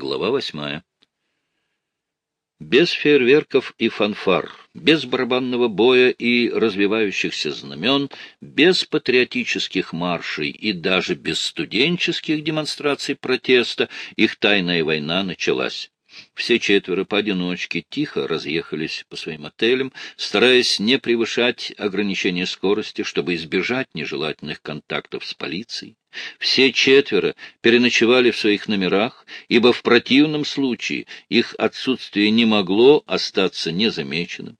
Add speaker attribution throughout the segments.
Speaker 1: Глава восьмая. Без фейерверков и фанфар, без барабанного боя и развивающихся знамен, без патриотических маршей и даже без студенческих демонстраций протеста их тайная война началась. Все четверо поодиночке тихо разъехались по своим отелям, стараясь не превышать ограничения скорости, чтобы избежать нежелательных контактов с полицией. Все четверо переночевали в своих номерах, ибо в противном случае их отсутствие не могло остаться незамеченным.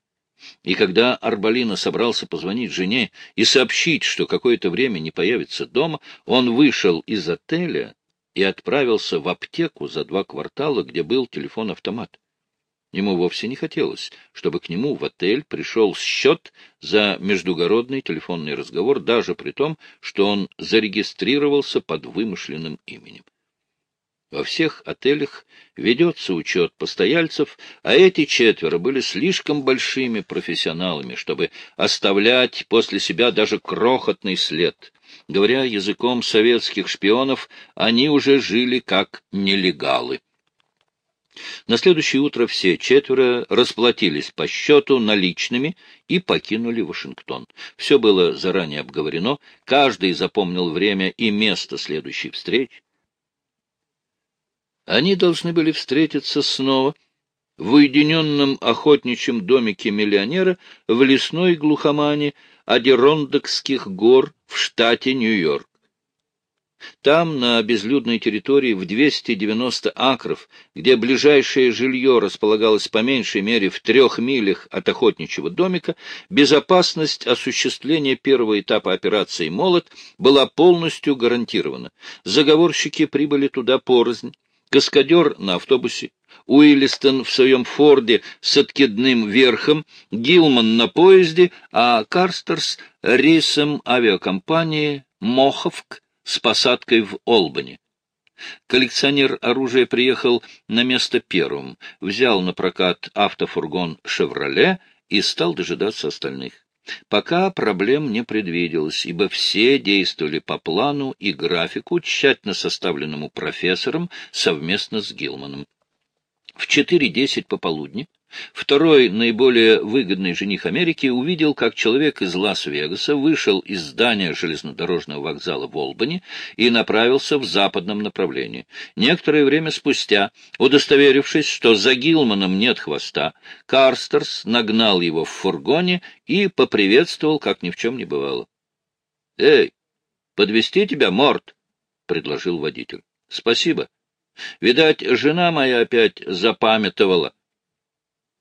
Speaker 1: И когда Арбалина собрался позвонить жене и сообщить, что какое-то время не появится дома, он вышел из отеля и отправился в аптеку за два квартала, где был телефон-автомат. Ему вовсе не хотелось, чтобы к нему в отель пришел счет за междугородный телефонный разговор, даже при том, что он зарегистрировался под вымышленным именем. Во всех отелях ведется учет постояльцев, а эти четверо были слишком большими профессионалами, чтобы оставлять после себя даже крохотный след. Говоря языком советских шпионов, они уже жили как нелегалы. На следующее утро все четверо расплатились по счету наличными и покинули Вашингтон. Все было заранее обговорено, каждый запомнил время и место следующей встречи. Они должны были встретиться снова в уединенном охотничьем домике миллионера в лесной глухомане Адерондокских гор в штате Нью-Йорк. Там, на безлюдной территории в 290 акров, где ближайшее жилье располагалось по меньшей мере в трех милях от охотничьего домика, безопасность осуществления первого этапа операции «Молот» была полностью гарантирована. Заговорщики прибыли туда порознь. Каскадер на автобусе, Уиллистон в своем форде с откидным верхом, Гилман на поезде, а Карстерс рейсом авиакомпании «Моховк» с посадкой в Олбани. Коллекционер оружия приехал на место первым, взял на прокат автофургон «Шевроле» и стал дожидаться остальных. Пока проблем не предвиделось, ибо все действовали по плану и графику, тщательно составленному профессором совместно с Гилманом. В 4.10 пополудни Второй, наиболее выгодный жених Америки, увидел, как человек из Лас-Вегаса вышел из здания железнодорожного вокзала в Олбани и направился в западном направлении. Некоторое время спустя, удостоверившись, что за Гилманом нет хвоста, Карстерс нагнал его в фургоне и поприветствовал, как ни в чем не бывало. — Эй, подвести тебя, Морт? — предложил водитель. — Спасибо. Видать, жена моя опять запамятовала.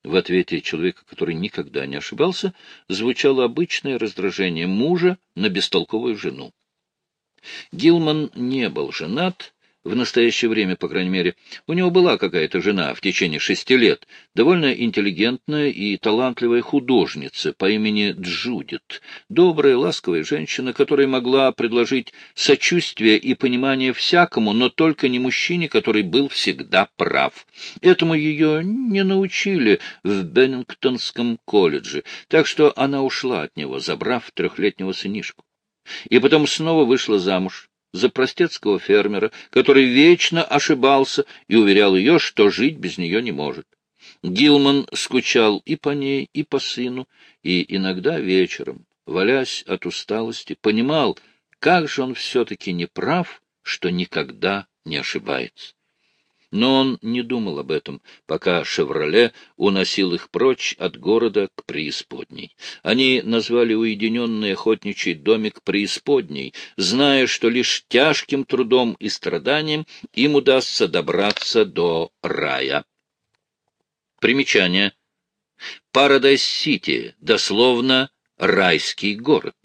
Speaker 1: В ответе человека, который никогда не ошибался, звучало обычное раздражение мужа на бестолковую жену. Гилман не был женат, в настоящее время, по крайней мере. У него была какая-то жена в течение шести лет, довольно интеллигентная и талантливая художница по имени Джудит, добрая, ласковая женщина, которая могла предложить сочувствие и понимание всякому, но только не мужчине, который был всегда прав. Этому ее не научили в Беннингтонском колледже, так что она ушла от него, забрав трехлетнего сынишку. И потом снова вышла замуж за простецкого фермера, который вечно ошибался и уверял ее, что жить без нее не может. Гилман скучал и по ней, и по сыну, и иногда вечером, валясь от усталости, понимал, как же он все-таки не прав, что никогда не ошибается. Но он не думал об этом, пока «Шевроле» уносил их прочь от города к преисподней. Они назвали уединенный охотничий домик преисподней, зная, что лишь тяжким трудом и страданием им удастся добраться до рая. Примечание. Парадайз-Сити, дословно «райский город».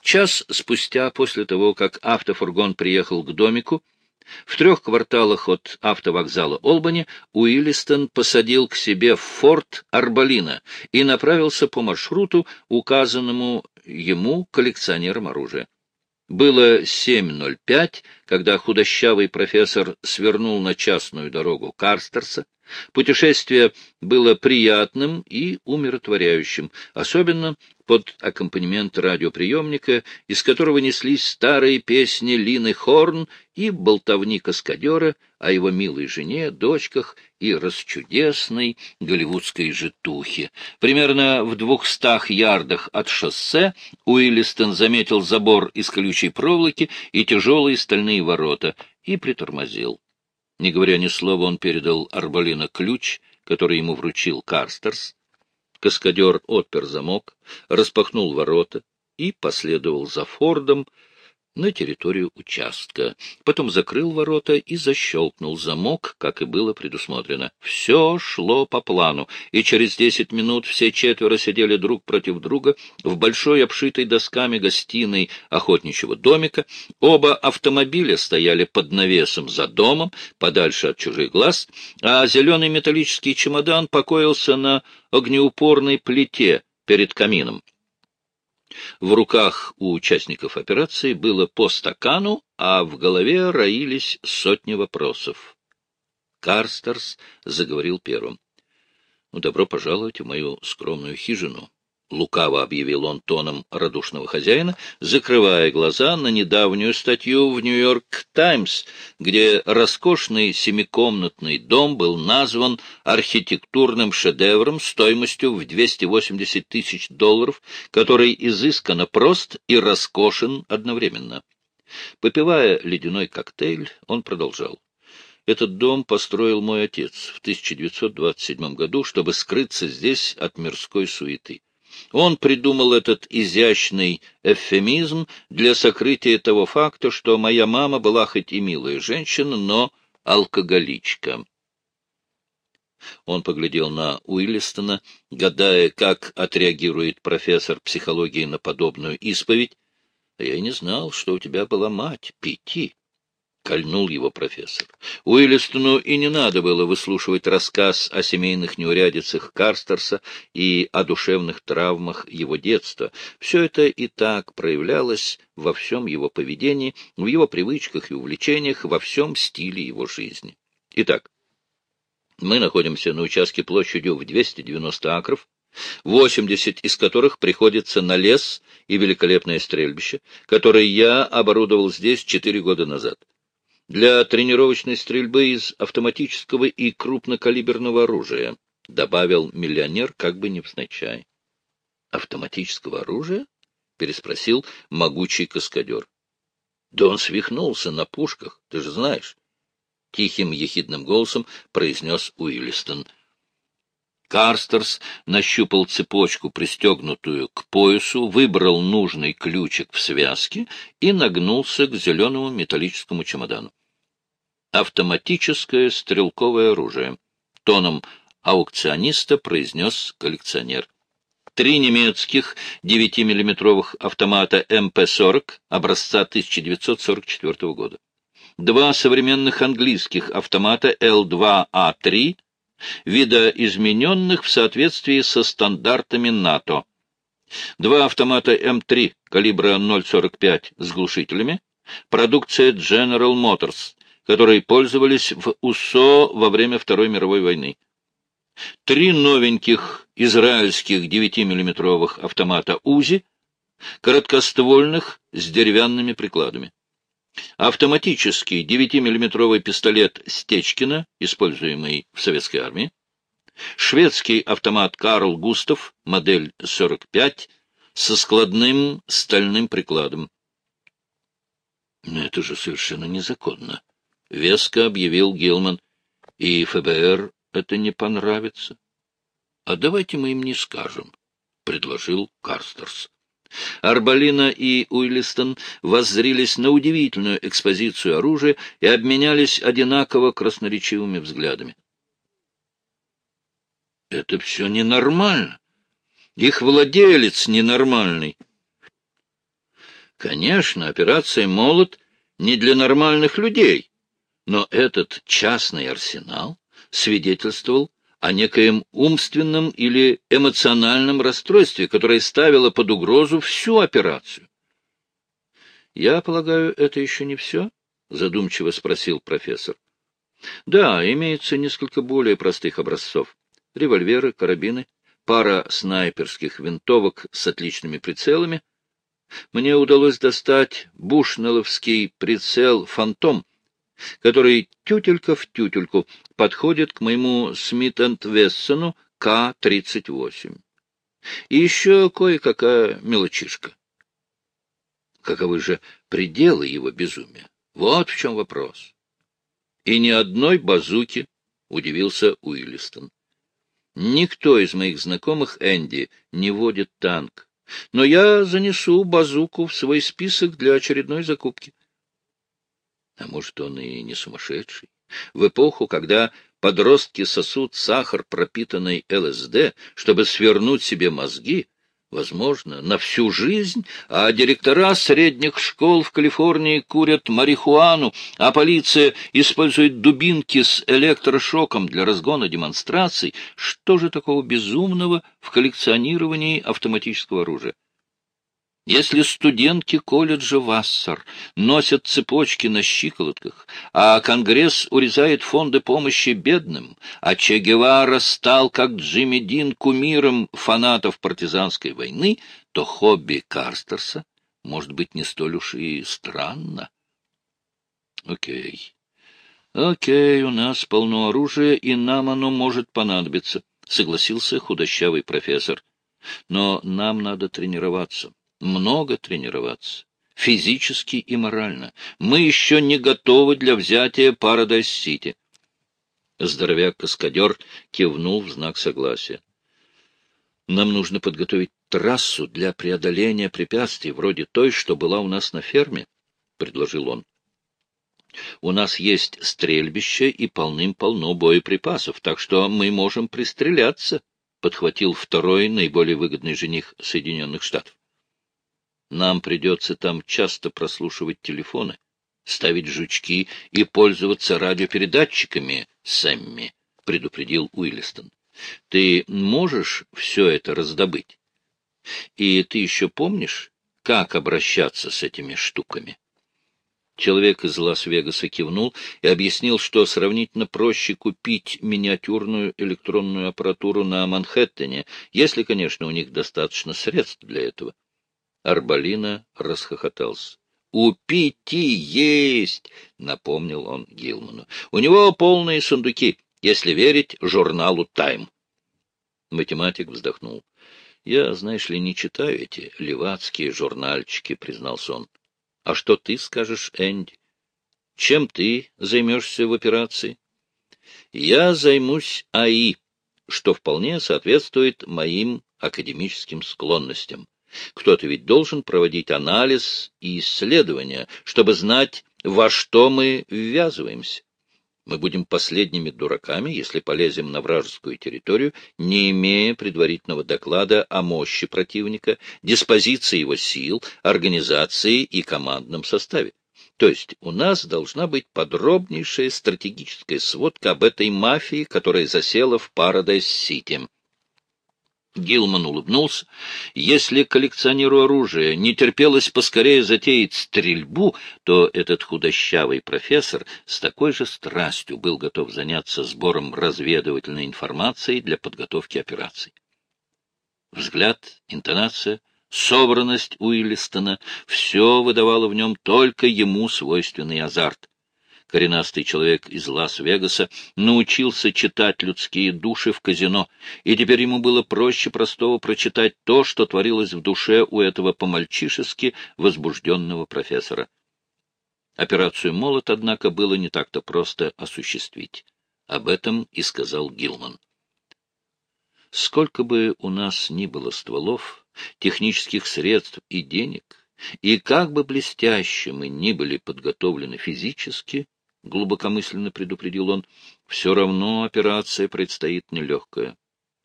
Speaker 1: Час спустя, после того, как автофургон приехал к домику, в трех кварталах от автовокзала Олбани Уиллистон посадил к себе в форт Арбалина и направился по маршруту, указанному ему коллекционером оружия. Было 7.05, когда худощавый профессор свернул на частную дорогу Карстерса. Путешествие было приятным и умиротворяющим, особенно под аккомпанемент радиоприемника, из которого неслись старые песни Лины Хорн и болтовни каскадера о его милой жене, дочках и расчудесной голливудской житухе. Примерно в двухстах ярдах от шоссе Уиллистон заметил забор из колючей проволоки и тяжелые стальные ворота и притормозил. Не говоря ни слова, он передал Арбалина ключ, который ему вручил Карстерс. Каскадер отпер замок, распахнул ворота и последовал за Фордом, на территорию участка. Потом закрыл ворота и защелкнул замок, как и было предусмотрено. Все шло по плану, и через десять минут все четверо сидели друг против друга в большой обшитой досками гостиной охотничьего домика. Оба автомобиля стояли под навесом за домом, подальше от чужих глаз, а зеленый металлический чемодан покоился на огнеупорной плите перед камином. В руках у участников операции было по стакану, а в голове роились сотни вопросов. Карстерс заговорил первым. «Ну, добро пожаловать в мою скромную хижину. — лукаво объявил он тоном радушного хозяина, закрывая глаза на недавнюю статью в «Нью-Йорк Таймс», где роскошный семикомнатный дом был назван архитектурным шедевром стоимостью в 280 тысяч долларов, который изысканно прост и роскошен одновременно. Попивая ледяной коктейль, он продолжал. Этот дом построил мой отец в 1927 году, чтобы скрыться здесь от мирской суеты. Он придумал этот изящный эвфемизм для сокрытия того факта, что моя мама была хоть и милая женщина, но алкоголичка. Он поглядел на Уиллистона, гадая, как отреагирует профессор психологии на подобную исповедь. — Я не знал, что у тебя была мать, Пяти. — кольнул его профессор. Уиллистону и не надо было выслушивать рассказ о семейных неурядицах Карстерса и о душевных травмах его детства. Все это и так проявлялось во всем его поведении, в его привычках и увлечениях, во всем стиле его жизни. Итак, мы находимся на участке площадью в 290 акров, 80 из которых приходится на лес и великолепное стрельбище, которое я оборудовал здесь четыре года назад для тренировочной стрельбы из автоматического и крупнокалиберного оружия, — добавил миллионер как бы невзначай. — Автоматического оружия? — переспросил могучий каскадер. — Да он свихнулся на пушках, ты же знаешь. Тихим ехидным голосом произнес Уиллистон. Карстерс нащупал цепочку, пристегнутую к поясу, выбрал нужный ключик в связке и нагнулся к зеленому металлическому чемодану. Автоматическое стрелковое оружие. Тоном аукциониста произнес коллекционер. Три немецких 9-миллиметровых автомата МП-40 образца 1944 года. Два современных английских автомата Л2А3 видоизмененных в соответствии со стандартами НАТО. Два автомата М3 калибра 0,45 с глушителями, продукция General Motors, которые пользовались в УСО во время Второй мировой войны. Три новеньких израильских 9-миллиметровых автомата УЗИ, короткоствольных с деревянными прикладами. Автоматический 9-миллиметровый пистолет Стечкина, используемый в советской армии. Шведский автомат Карл Густав, модель 45, со складным стальным прикладом. Но это же совершенно незаконно, — веско объявил Гилман. И ФБР это не понравится. — А давайте мы им не скажем, — предложил Карстерс. Арбалина и Уиллистон воззрились на удивительную экспозицию оружия и обменялись одинаково красноречивыми взглядами. «Это все ненормально. Их владелец ненормальный». Конечно, операция «Молот» не для нормальных людей, но этот частный арсенал свидетельствовал о некоем умственном или эмоциональном расстройстве, которое ставило под угрозу всю операцию. — Я полагаю, это еще не все? — задумчиво спросил профессор. Да, имеется несколько более простых образцов. Револьверы, карабины, пара снайперских винтовок с отличными прицелами. Мне удалось достать бушнелловский прицел «Фантом», который тютелька в тютельку подходит к моему Смит энд Вессону К-38. И еще кое-какая мелочишка. Каковы же пределы его безумия? Вот в чем вопрос. И ни одной базуки, — удивился Уиллистон. Никто из моих знакомых, Энди, не водит танк. Но я занесу базуку в свой список для очередной закупки. А может, он и не сумасшедший? В эпоху, когда подростки сосут сахар, пропитанный ЛСД, чтобы свернуть себе мозги, возможно, на всю жизнь, а директора средних школ в Калифорнии курят марихуану, а полиция использует дубинки с электрошоком для разгона демонстраций, что же такого безумного в коллекционировании автоматического оружия? Если студентки колледжа Вассер носят цепочки на щиколотках, а Конгресс урезает фонды помощи бедным, а Че Гевара стал, как Джимми Дин, кумиром фанатов партизанской войны, то хобби Карстерса может быть не столь уж и странно. Окей. Окей, у нас полно оружия, и нам оно может понадобиться, — согласился худощавый профессор. Но нам надо тренироваться много тренироваться, физически и морально. Мы еще не готовы для взятия Парадайз-Сити. Здоровяк-каскадер кивнул в знак согласия. Нам нужно подготовить трассу для преодоления препятствий, вроде той, что была у нас на ферме, — предложил он. У нас есть стрельбище и полным-полно боеприпасов, так что мы можем пристреляться, — подхватил второй наиболее выгодный жених Соединенных Штатов. Нам придется там часто прослушивать телефоны, ставить жучки и пользоваться радиопередатчиками, Сэмми, — предупредил Уиллистон. Ты можешь все это раздобыть? И ты еще помнишь, как обращаться с этими штуками? Человек из Лас-Вегаса кивнул и объяснил, что сравнительно проще купить миниатюрную электронную аппаратуру на Манхэттене, если, конечно, у них достаточно средств для этого. Арбалина расхохотался. — У Пяти есть, — напомнил он Гилману. — У него полные сундуки, если верить журналу «Тайм». Математик вздохнул. — Я, знаешь ли, не читаю эти левацкие журнальчики, — признался он. — А что ты скажешь, Энди? Чем ты займешься в операции? — Я займусь АИ, что вполне соответствует моим академическим склонностям. Кто-то ведь должен проводить анализ и исследования, чтобы знать, во что мы ввязываемся. Мы будем последними дураками, если полезем на вражескую территорию, не имея предварительного доклада о мощи противника, диспозиции его сил, организации и командном составе. То есть у нас должна быть подробнейшая стратегическая сводка об этой мафии, которая засела в Парадайз-Сити. Гилман улыбнулся. Если коллекционеру оружия не терпелось поскорее затеять стрельбу, то этот худощавый профессор с такой же страстью был готов заняться сбором разведывательной информации для подготовки операций. Взгляд, интонация, собранность Уиллистона — все выдавало в нем только ему свойственный азарт коренастый человек из Лас-Вегаса, научился читать людские души в казино, и теперь ему было проще простого прочитать то, что творилось в душе у этого по-мальчишески возбужденного профессора. Операцию «Молот», однако, было не так-то просто осуществить. Об этом и сказал Гилман. Сколько бы у нас ни было стволов, технических средств и денег, и как бы блестяще мы ни были подготовлены физически, — глубокомысленно предупредил он, — все равно операция предстоит нелегкая.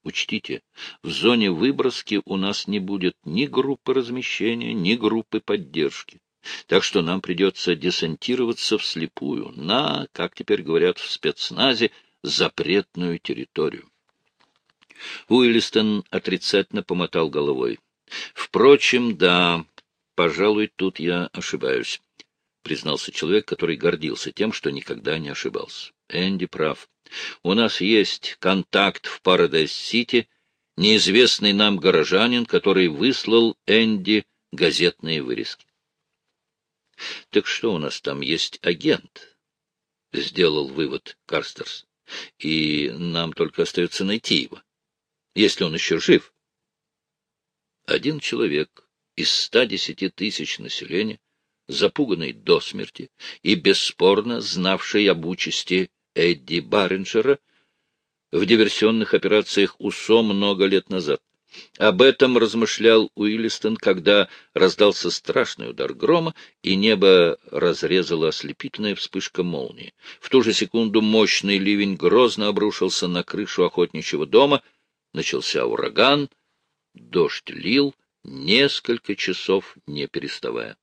Speaker 1: Учтите, в зоне выброски у нас не будет ни группы размещения, ни группы поддержки. Так что нам придется десантироваться вслепую на, как теперь говорят в спецназе, запретную территорию. Уиллистон отрицательно помотал головой. Впрочем, да, пожалуй, тут я ошибаюсь. признался человек, который гордился тем, что никогда не ошибался. Энди прав. У нас есть контакт в Парадайз-Сити, неизвестный нам горожанин, который выслал Энди газетные вырезки. — Так что у нас там есть агент? — сделал вывод Карстерс. — И нам только остается найти его, если он еще жив. Один человек из ста десяти тысяч населения, запуганный до смерти и бесспорно знавший об участи Эдди Барринджера в диверсионных операциях УСО много лет назад. Об этом размышлял Уиллистон, когда раздался страшный удар грома, и небо разрезала ослепительная вспышка молнии. В ту же секунду мощный ливень грозно обрушился на крышу охотничьего дома. Начался ураган, дождь лил несколько часов не переставая.